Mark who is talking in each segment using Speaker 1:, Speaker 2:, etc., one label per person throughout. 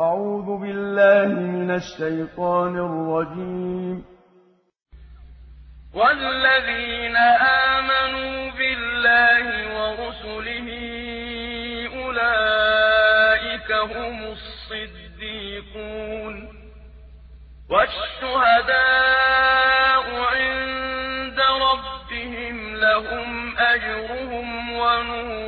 Speaker 1: أعوذ بالله من الشيطان الرجيم والذين آمنوا بالله ورسله أولئك هم الصديقون والشهداء عند ربهم لهم أجرهم ونورهم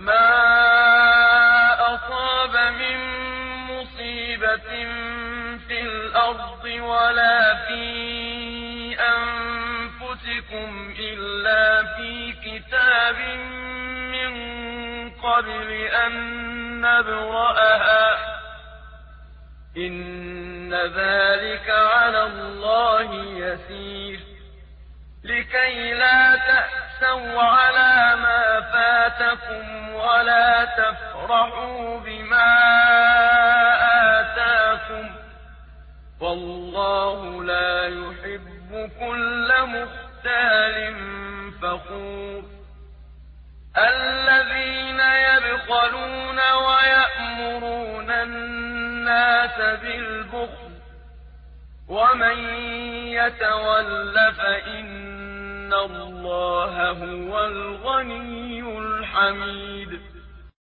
Speaker 1: مَا أَصَابَ مِن مُّصِيبَةٍ فِي الْأَرْضِ وَلَا فِي أَنفُسِكُمْ إِلَّا فِي كِتَابٍ مِّن قَبْلِ أَن نَّبْرَأَهَا ۚ إِنَّ ذَٰلِكَ عَلَى اللَّهِ لا لِّكَيْلَا تَأْسَوْا عَلَىٰ مَا وَافْرَحُوا بِمَا آتَاكُمْ ۗ وَاللَّهُ لَا يُحِبُّ كُلَّ مُخْتَالٍ فَخُورٍ الَّذِينَ يَبْخَلُونَ وَيَأْمُرُونَ النَّاسَ بِالْبُخْلِ ۗ وَمَن يَتَوَلَّ فَإِنَّ اللَّهَ هُوَ الْغَنِيُّ الْحَمِيدُ